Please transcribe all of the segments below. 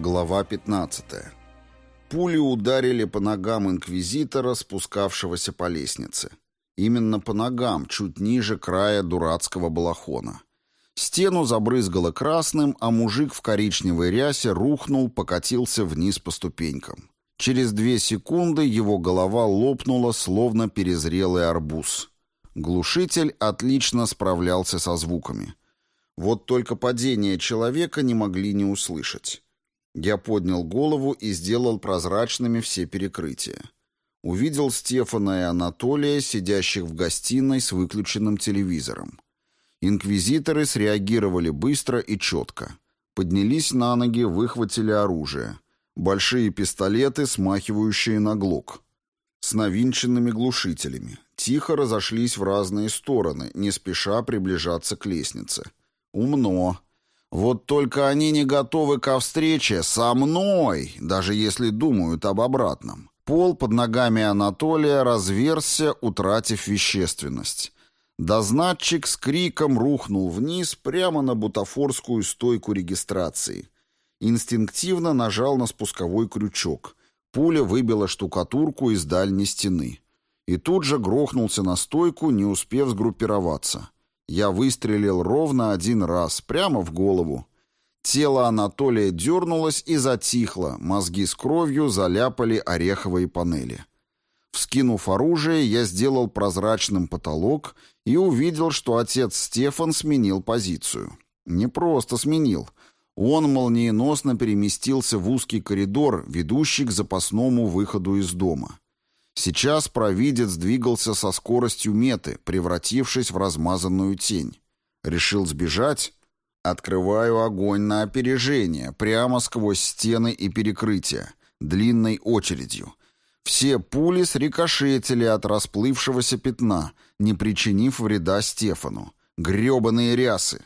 Глава 15. Пули ударили по ногам инквизитора, спускавшегося по лестнице. Именно по ногам, чуть ниже края дурацкого балахона. Стену забрызгало красным, а мужик в коричневой рясе рухнул, покатился вниз по ступенькам. Через две секунды его голова лопнула, словно перезрелый арбуз. Глушитель отлично справлялся со звуками. Вот только падение человека не могли не услышать. Я поднял голову и сделал прозрачными все перекрытия. Увидел Стефана и Анатолия, сидящих в гостиной с выключенным телевизором. Инквизиторы среагировали быстро и четко. Поднялись на ноги, выхватили оружие. Большие пистолеты, смахивающие на глок. С навинченными глушителями. Тихо разошлись в разные стороны, не спеша приближаться к лестнице. Умно. Вот только они не готовы ко встрече со мной, даже если думают об обратном. Пол под ногами Анатолия разверзся, утратив вещественность. Дознатчик с криком рухнул вниз прямо на бутафорскую стойку регистрации. Инстинктивно нажал на спусковой крючок. Пуля выбила штукатурку из дальней стены. И тут же грохнулся на стойку, не успев сгруппироваться. Я выстрелил ровно один раз, прямо в голову. Тело Анатолия дернулось и затихло, мозги с кровью заляпали ореховые панели. Вскинув оружие, я сделал прозрачным потолок и увидел, что отец Стефан сменил позицию. Не просто сменил. Он молниеносно переместился в узкий коридор, ведущий к запасному выходу из дома. Сейчас провидец двигался со скоростью меты, превратившись в размазанную тень. Решил сбежать? Открываю огонь на опережение, прямо сквозь стены и перекрытия, длинной очередью. Все пули срикошетили от расплывшегося пятна, не причинив вреда Стефану. Гребаные рясы.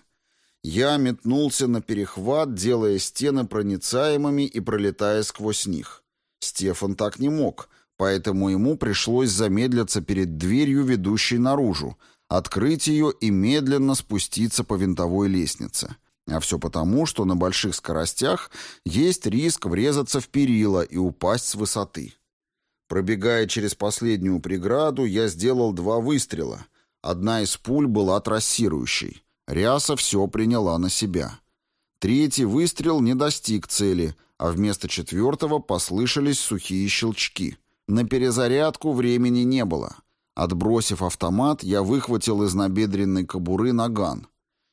Я метнулся на перехват, делая стены проницаемыми и пролетая сквозь них. Стефан так не мог — поэтому ему пришлось замедлиться перед дверью, ведущей наружу, открыть ее и медленно спуститься по винтовой лестнице. А все потому, что на больших скоростях есть риск врезаться в перила и упасть с высоты. Пробегая через последнюю преграду, я сделал два выстрела. Одна из пуль была трассирующей. Ряса все приняла на себя. Третий выстрел не достиг цели, а вместо четвертого послышались сухие щелчки. На перезарядку времени не было. Отбросив автомат, я выхватил из набедренной кобуры наган.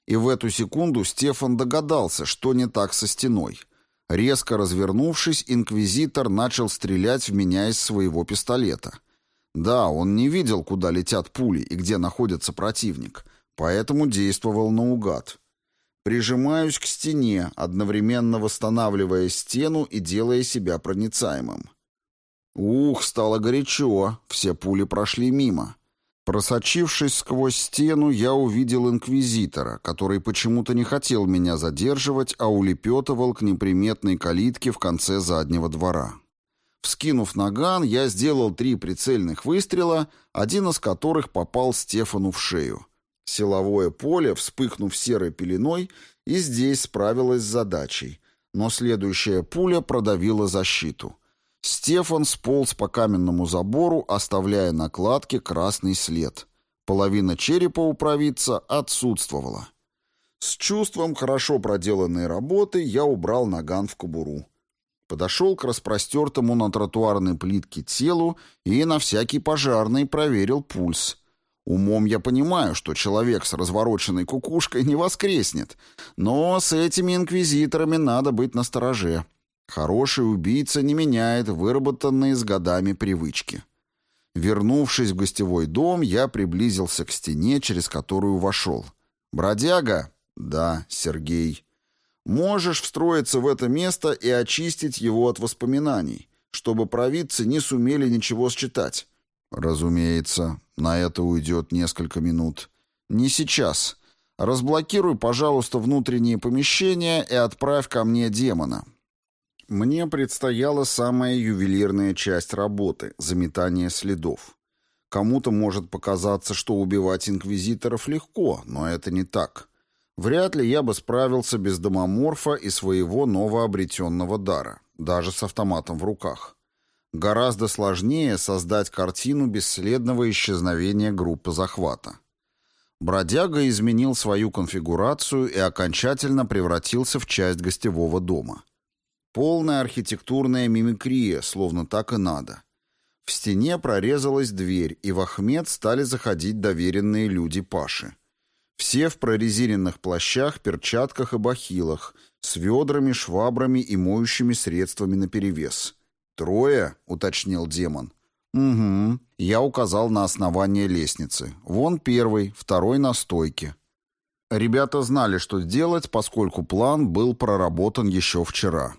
И в эту секунду Стефан догадался, что не так со стеной. Резко развернувшись, инквизитор начал стрелять в меня из своего пистолета. Да, он не видел, куда летят пули и где находится противник, поэтому действовал наугад. Прижимаюсь к стене, одновременно восстанавливая стену и делая себя проницаемым. Ух, стало горячо, все пули прошли мимо. Просочившись сквозь стену, я увидел инквизитора, который почему-то не хотел меня задерживать, а улепетывал к неприметной калитке в конце заднего двора. Вскинув наган, я сделал три прицельных выстрела, один из которых попал Стефану в шею. Силовое поле, вспыхнув серой пеленой, и здесь справилось с задачей, но следующая пуля продавила защиту. Стефан сполз по каменному забору, оставляя на кладке красный след. Половина черепа у провидца отсутствовала. С чувством хорошо проделанной работы я убрал наган в кобуру. Подошел к распростертому на тротуарной плитке телу и на всякий пожарный проверил пульс. Умом я понимаю, что человек с развороченной кукушкой не воскреснет, но с этими инквизиторами надо быть настороже. Хороший убийца не меняет выработанные с годами привычки. Вернувшись в гостевой дом, я приблизился к стене, через которую вошел. «Бродяга?» «Да, Сергей». «Можешь встроиться в это место и очистить его от воспоминаний, чтобы провидцы не сумели ничего считать». «Разумеется, на это уйдет несколько минут». «Не сейчас. Разблокируй, пожалуйста, внутренние помещения и отправь ко мне демона. Мне предстояла самая ювелирная часть работы — заметание следов. Кому-то может показаться, что убивать инквизиторов легко, но это не так. Вряд ли я бы справился без домоморфа и своего новообретенного дара, даже с автоматом в руках. Гораздо сложнее создать картину бесследного исчезновения группы захвата. Бродяга изменил свою конфигурацию и окончательно превратился в часть гостевого дома. Полная архитектурная мимикрия, словно так и надо. В стене прорезалась дверь, и в Ахмед стали заходить доверенные люди Паши. Все в прорезиненных плащах, перчатках и бахилах, с ведрами, швабрами и моющими средствами наперевес. «Трое?» — уточнил демон. «Угу». Я указал на основание лестницы. «Вон первый, второй на стойке». Ребята знали, что делать, поскольку план был проработан еще вчера.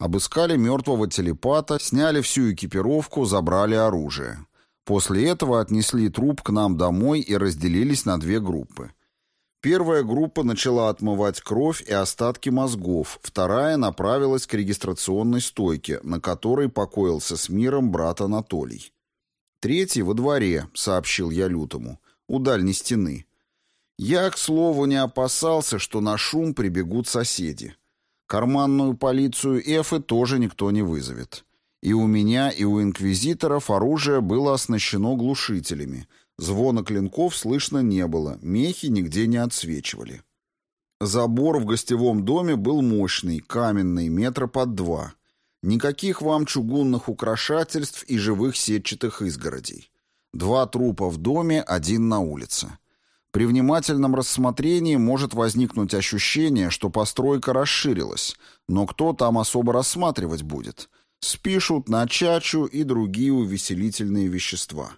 Обыскали мертвого телепата, сняли всю экипировку, забрали оружие. После этого отнесли труп к нам домой и разделились на две группы. Первая группа начала отмывать кровь и остатки мозгов, вторая направилась к регистрационной стойке, на которой покоился с миром брат Анатолий. Третий во дворе, сообщил я лютому, у дальней стены. Я, к слову, не опасался, что на шум прибегут соседи. Карманную полицию Эфы тоже никто не вызовет. И у меня, и у инквизиторов оружие было оснащено глушителями — Звона клинков слышно не было, мехи нигде не отсвечивали. Забор в гостевом доме был мощный, каменный, метра под два. Никаких вам чугунных украшательств и живых сетчатых изгородей. Два трупа в доме, один на улице. При внимательном рассмотрении может возникнуть ощущение, что постройка расширилась, но кто там особо рассматривать будет? Спишут на чачу и другие увеселительные вещества.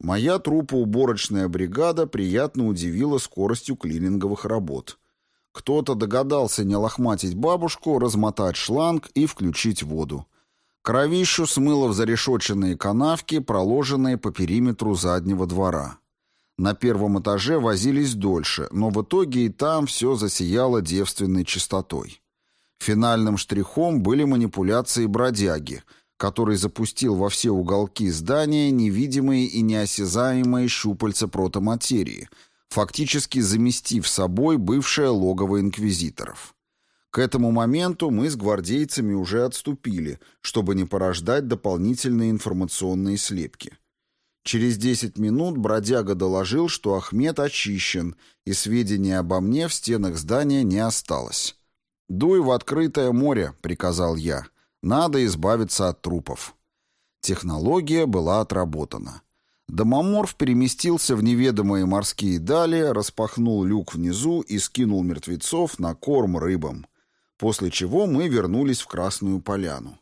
Моя трупоуборочная бригада приятно удивила скоростью клининговых работ. Кто-то догадался не лохматить бабушку, размотать шланг и включить воду. Кровищу смыло в зарешоченные канавки, проложенные по периметру заднего двора. На первом этаже возились дольше, но в итоге и там все засияло девственной чистотой. Финальным штрихом были манипуляции бродяги — который запустил во все уголки здания невидимые и неосязаемые щупальца протоматерии, фактически заместив собой бывшее логово инквизиторов. К этому моменту мы с гвардейцами уже отступили, чтобы не порождать дополнительные информационные слепки. Через 10 минут бродяга доложил, что Ахмед очищен, и сведений обо мне в стенах здания не осталось. «Дуй в открытое море», — приказал я, — надо избавиться от трупов. Технология была отработана. Домоморф переместился в неведомые морские дали, распахнул люк внизу и скинул мертвецов на корм рыбам, после чего мы вернулись в Красную Поляну.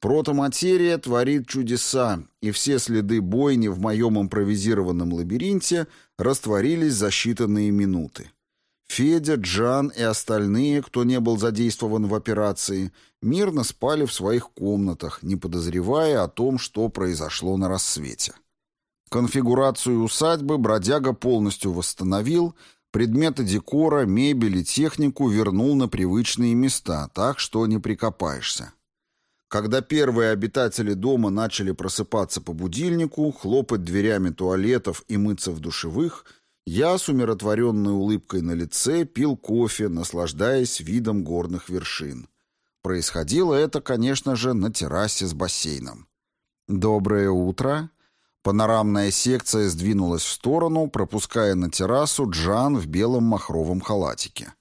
Протоматерия творит чудеса, и все следы бойни в моем импровизированном лабиринте растворились за считанные минуты. Федя, Джан и остальные, кто не был задействован в операции, мирно спали в своих комнатах, не подозревая о том, что произошло на рассвете. Конфигурацию усадьбы бродяга полностью восстановил, предметы декора, мебель и технику вернул на привычные места, так что не прикопаешься. Когда первые обитатели дома начали просыпаться по будильнику, хлопать дверями туалетов и мыться в душевых – я с умиротворенной улыбкой на лице пил кофе, наслаждаясь видом горных вершин. Происходило это, конечно же, на террасе с бассейном. «Доброе утро!» Панорамная секция сдвинулась в сторону, пропуская на террасу Джан в белом махровом халатике.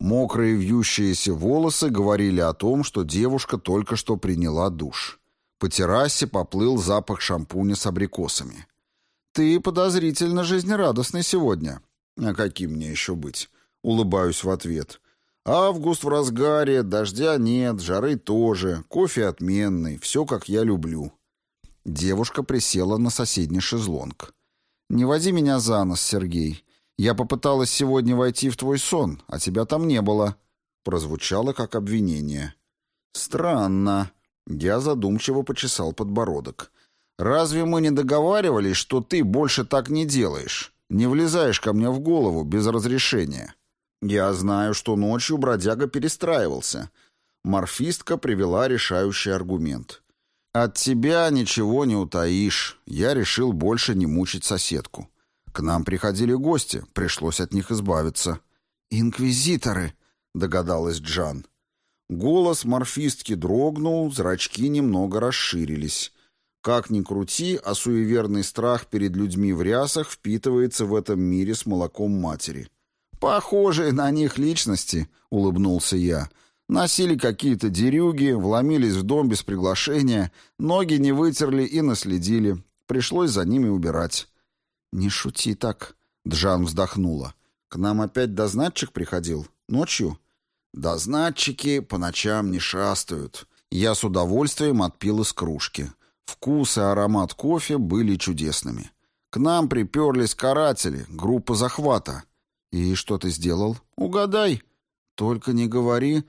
Мокрые вьющиеся волосы говорили о том, что девушка только что приняла душ. По террасе поплыл запах шампуня с абрикосами. «Ты подозрительно жизнерадостный сегодня». «А каким мне еще быть?» Улыбаюсь в ответ. «Август в разгаре, дождя нет, жары тоже, кофе отменный, все как я люблю». Девушка присела на соседний шезлонг. «Не води меня за нос, Сергей. Я попыталась сегодня войти в твой сон, а тебя там не было». Прозвучало как обвинение. «Странно». Я задумчиво почесал подбородок. Разве мы не договаривались, что ты больше так не делаешь? Не влезаешь ко мне в голову без разрешения. Я знаю, что ночью бродяга перестраивался. Морфистка привела решающий аргумент. От тебя ничего не утаишь. Я решил больше не мучить соседку. К нам приходили гости, пришлось от них избавиться. «Инквизиторы», — догадалась Джан. Голос морфистки дрогнул, зрачки немного расширились. Как ни крути, а суеверный страх перед людьми в рясах впитывается в этом мире с молоком матери. «Похожие на них личности», — улыбнулся я. «Носили какие-то дерюги, вломились в дом без приглашения, ноги не вытерли и наследили. Пришлось за ними убирать». «Не шути так», — Джан вздохнула. «К нам опять дознатчик приходил? Ночью?» «Дознатчики по ночам не шастают». Я с удовольствием отпил из кружки. Вкус и аромат кофе были чудесными. К нам приперлись каратели, группа захвата. И что ты сделал? Угадай. Только не говори.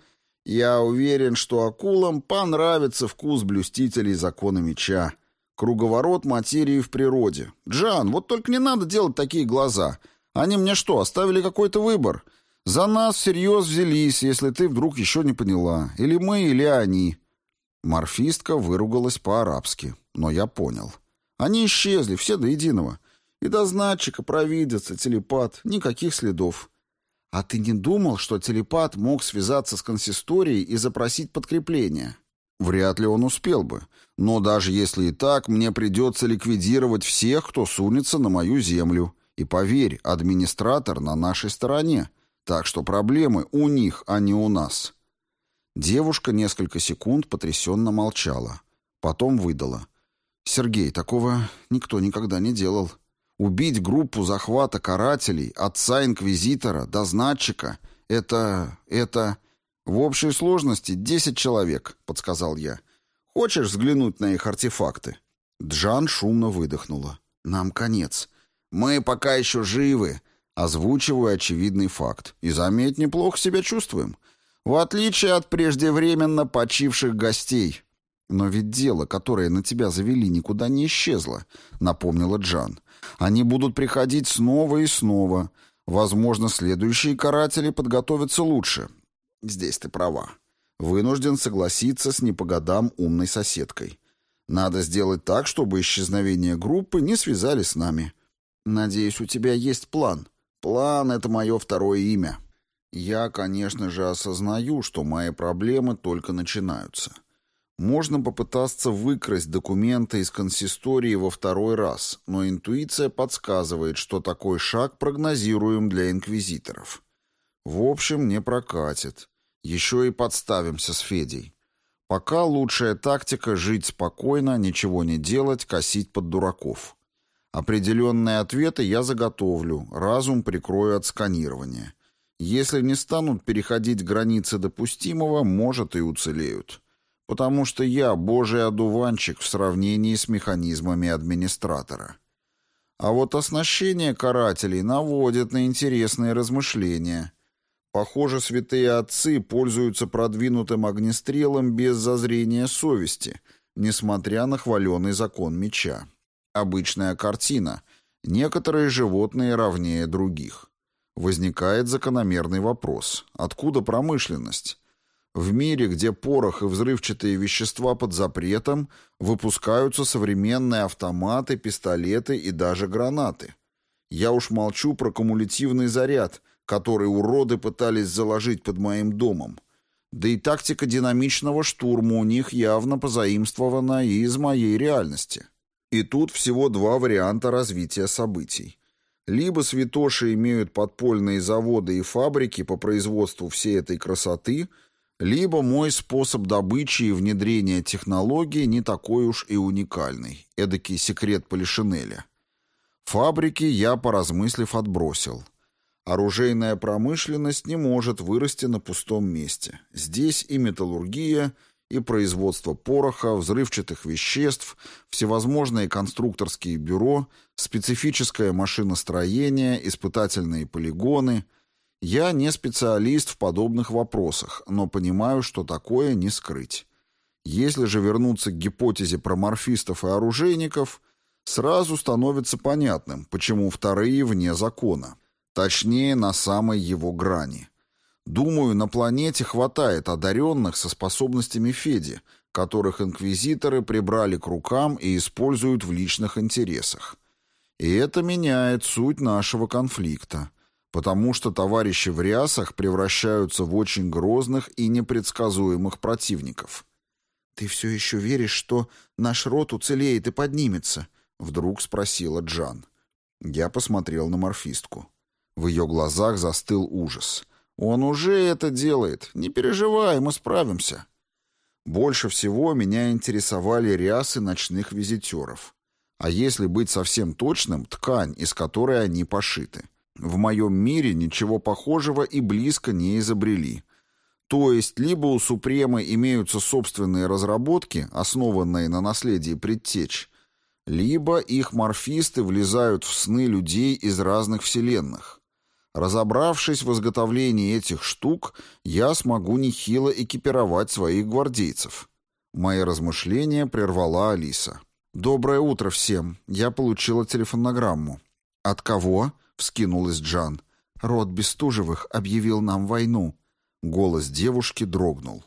Я уверен, что акулам понравится вкус блюстителей закона меча. Круговорот материи в природе. Джан, вот только не надо делать такие глаза. Они мне что, оставили какой-то выбор? За нас всерьез взялись, если ты вдруг еще не поняла. Или мы, или они. Морфистка выругалась по-арабски, но я понял. Они исчезли, все до единого. И до знатчика, провидица, телепат, никаких следов. А ты не думал, что телепат мог связаться с консисторией и запросить подкрепление? Вряд ли он успел бы. Но даже если и так, мне придется ликвидировать всех, кто сунется на мою землю. И поверь, администратор на нашей стороне. Так что проблемы у них, а не у нас. Девушка несколько секунд потрясенно молчала. Потом выдала. «Сергей, такого никто никогда не делал. Убить группу захвата карателей, отца-инквизитора, дознатчика — это... это... В общей сложности десять человек», — подсказал я. «Хочешь взглянуть на их артефакты?» Джан шумно выдохнула. «Нам конец. Мы пока еще живы», — озвучиваю очевидный факт. «И, заметь, неплохо себя чувствуем. В отличие от преждевременно почивших гостей. Но ведь дело, которое на тебя завели, никуда не исчезло, напомнила Джан. Они будут приходить снова и снова. Возможно, следующие каратели подготовятся лучше. Здесь ты права. Вынужден согласиться с не по годам умной соседкой. Надо сделать так, чтобы исчезновение группы не связали с нами. Надеюсь, у тебя есть план. План — это мое второе имя. Я, конечно же, осознаю, что мои проблемы только начинаются. Можно попытаться выкрасть документы из консистории во второй раз, но интуиция подсказывает, что такой шаг прогнозируем для инквизиторов. В общем, не прокатит. Еще и подставимся с Федей. Пока лучшая тактика — жить спокойно, ничего не делать, косить под дураков. Определенные ответы я заготовлю, разум прикрою от сканирования. Если не станут переходить границы допустимого, может и уцелеют. Потому что я божий одуванчик в сравнении с механизмами администратора. А вот оснащение карателей наводит на интересные размышления. Похоже, святые отцы пользуются продвинутым огнестрелом без зазрения совести, несмотря на хваленый закон меча. Обычная картина. Некоторые животные равнее других. Возникает закономерный вопрос. Откуда промышленность? В мире, где порох и взрывчатые вещества под запретом, выпускаются современные автоматы, пистолеты и даже гранаты. Я уж молчу про кумулятивный заряд, который уроды пытались заложить под моим домом. Да и тактика динамичного штурма у них явно позаимствована и из моей реальности. И тут всего два варианта развития событий. Либо святоши имеют подпольные заводы и фабрики по производству всей этой красоты, либо мой способ добычи и внедрения технологий не такой уж и уникальный, эдакий секрет Полишинеля. Фабрики я, поразмыслив, отбросил. Оружейная промышленность не может вырасти на пустом месте. Здесь и металлургия – и производство пороха, взрывчатых веществ, всевозможные конструкторские бюро, специфическое машиностроение, испытательные полигоны. Я не специалист в подобных вопросах, но понимаю, что такое не скрыть. Если же вернуться к гипотезе про морфистов и оружейников, сразу становится понятным, почему вторые вне закона. Точнее, на самой его грани. Думаю, на планете хватает одаренных со способностями Феди, которых инквизиторы прибрали к рукам и используют в личных интересах. И это меняет суть нашего конфликта. потому что товарищи в рясах превращаются в очень грозных и непредсказуемых противников. «Ты все еще веришь, что наш род уцелеет и поднимется?» — вдруг спросила Джан. Я посмотрел на морфистку. В ее глазах застыл ужас. «Он уже это делает. Не переживай, мы справимся». Больше всего меня интересовали рясы ночных визитеров. А если быть совсем точным, ткань, из которой они пошиты. В моем мире ничего похожего и близко не изобрели. То есть, либо у Супремы имеются собственные разработки, основанные на наследии предтеч, либо их морфисты влезают в сны людей из разных вселенных. Разобравшись в изготовлении этих штук, я смогу нехило экипировать своих гвардейцев. Мои размышления прервала Алиса. «Доброе утро всем. Я получила телефонограмму». «От кого?» — вскинулась Джан. «Род Бестужевых объявил нам войну». Голос девушки дрогнул.